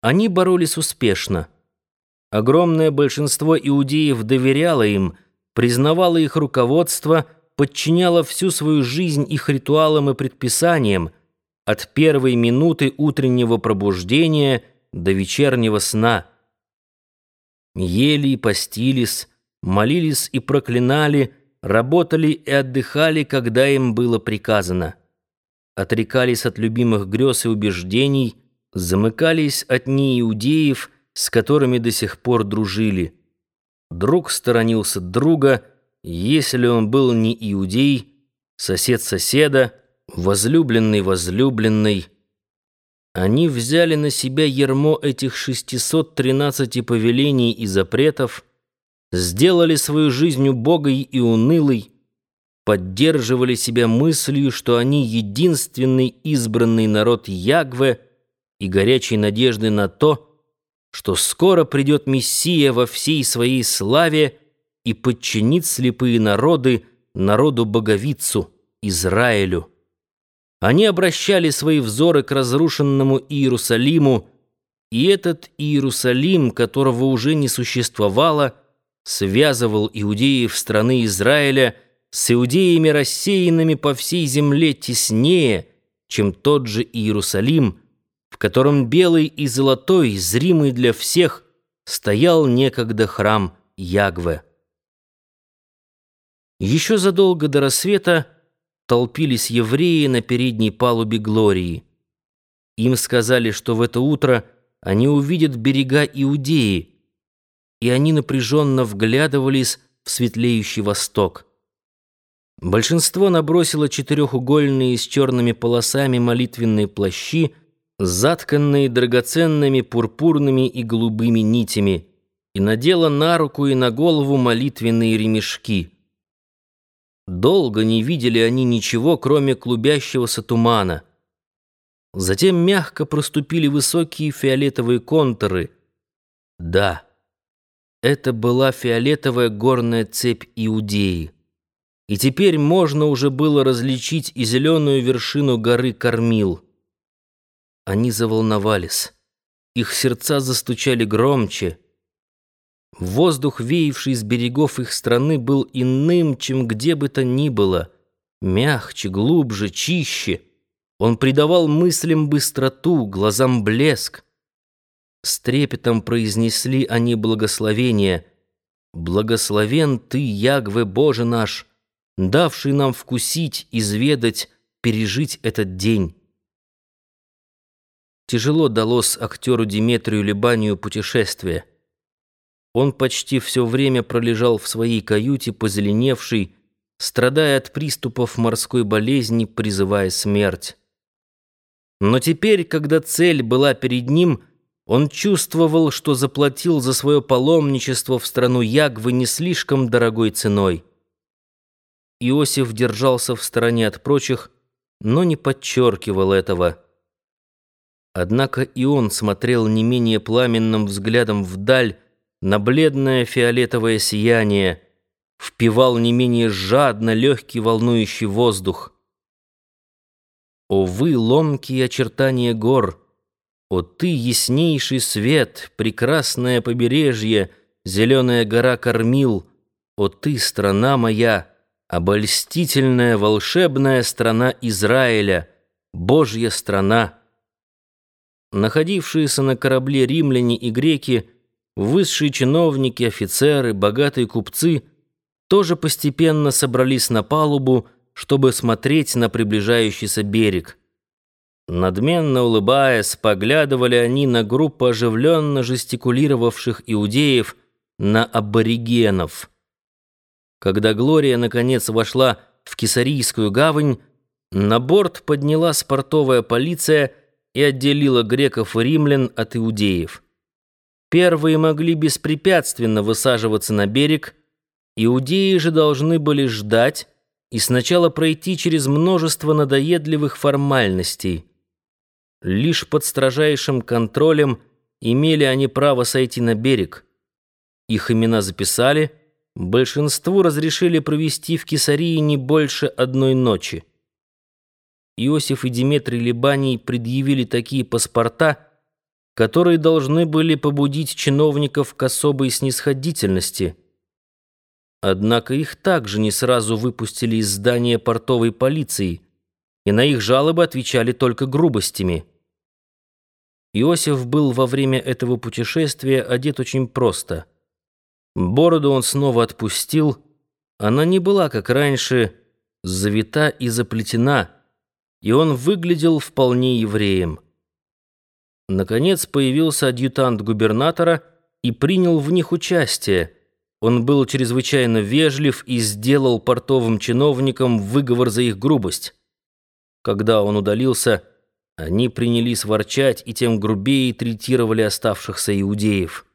Они боролись успешно. Огромное большинство иудеев доверяло им, признавало их руководство, подчиняло всю свою жизнь их ритуалам и предписаниям, от первой минуты утреннего пробуждения до вечернего сна. Ели и постились, молились и проклинали, работали и отдыхали, когда им было приказано. Отрекались от любимых грез и убеждений, замыкались от неиудеев, с которыми до сих пор дружили. Друг сторонился друга, если он был не иудей, сосед соседа, возлюбленный возлюбленный. Они взяли на себя ермо этих 613 повелений и запретов, сделали свою жизнь убогой и унылой, поддерживали себя мыслью, что они единственный избранный народ Ягве и горячей надежды на то, что скоро придет Мессия во всей своей славе и подчинит слепые народы народу-боговицу, Израилю. Они обращали свои взоры к разрушенному Иерусалиму, и этот Иерусалим, которого уже не существовало, связывал иудеев страны Израиля с иудеями, рассеянными по всей земле теснее, чем тот же Иерусалим, котором белый и золотой, зримый для всех, стоял некогда храм Ягве. Еще задолго до рассвета толпились евреи на передней палубе Глории. Им сказали, что в это утро они увидят берега Иудеи, и они напряженно вглядывались в светлеющий восток. Большинство набросило четырехугольные с черными полосами молитвенные плащи, затканные драгоценными пурпурными и голубыми нитями, и надело на руку и на голову молитвенные ремешки — Долго не видели они ничего, кроме клубящегося тумана. Затем мягко проступили высокие фиолетовые контуры. Да, это была фиолетовая горная цепь Иудеи. И теперь можно уже было различить и зеленую вершину горы Кормил. Они заволновались. Их сердца застучали громче — Воздух, веявший с берегов их страны, был иным, чем где бы то ни было. Мягче, глубже, чище. Он придавал мыслям быстроту, глазам блеск. С трепетом произнесли они благословение. «Благословен Ты, Ягве Боже наш, давший нам вкусить, изведать, пережить этот день». Тяжело далось актеру Диметрию Либанию путешествие. Он почти все время пролежал в своей каюте, позеленевший, страдая от приступов морской болезни, призывая смерть. Но теперь, когда цель была перед ним, он чувствовал, что заплатил за свое паломничество в страну Ягвы не слишком дорогой ценой. Иосиф держался в стороне от прочих, но не подчеркивал этого. Однако и он смотрел не менее пламенным взглядом вдаль, на бледное фиолетовое сияние, впивал не менее жадно легкий волнующий воздух. О вы, ломкие очертания гор! О ты, яснейший свет, прекрасное побережье, зеленая гора кормил! О ты, страна моя, обольстительная волшебная страна Израиля, Божья страна! Находившиеся на корабле римляне и греки — Высшие чиновники, офицеры, богатые купцы тоже постепенно собрались на палубу, чтобы смотреть на приближающийся берег. Надменно улыбаясь, поглядывали они на группу оживленно жестикулировавших иудеев, на аборигенов. Когда Глория наконец вошла в Кесарийскую гавань, на борт подняла портовая полиция и отделила греков и римлян от иудеев. Первые могли беспрепятственно высаживаться на берег, иудеи же должны были ждать и сначала пройти через множество надоедливых формальностей. Лишь под строжайшим контролем имели они право сойти на берег. Их имена записали, большинству разрешили провести в Кесарии не больше одной ночи. Иосиф и Диметрий Либаний предъявили такие паспорта, которые должны были побудить чиновников к особой снисходительности. Однако их также не сразу выпустили из здания портовой полиции, и на их жалобы отвечали только грубостями. Иосиф был во время этого путешествия одет очень просто. Бороду он снова отпустил, она не была, как раньше, завита и заплетена, и он выглядел вполне евреем. Наконец появился адъютант губернатора и принял в них участие. Он был чрезвычайно вежлив и сделал портовым чиновникам выговор за их грубость. Когда он удалился, они принялись ворчать и тем грубее третировали оставшихся иудеев.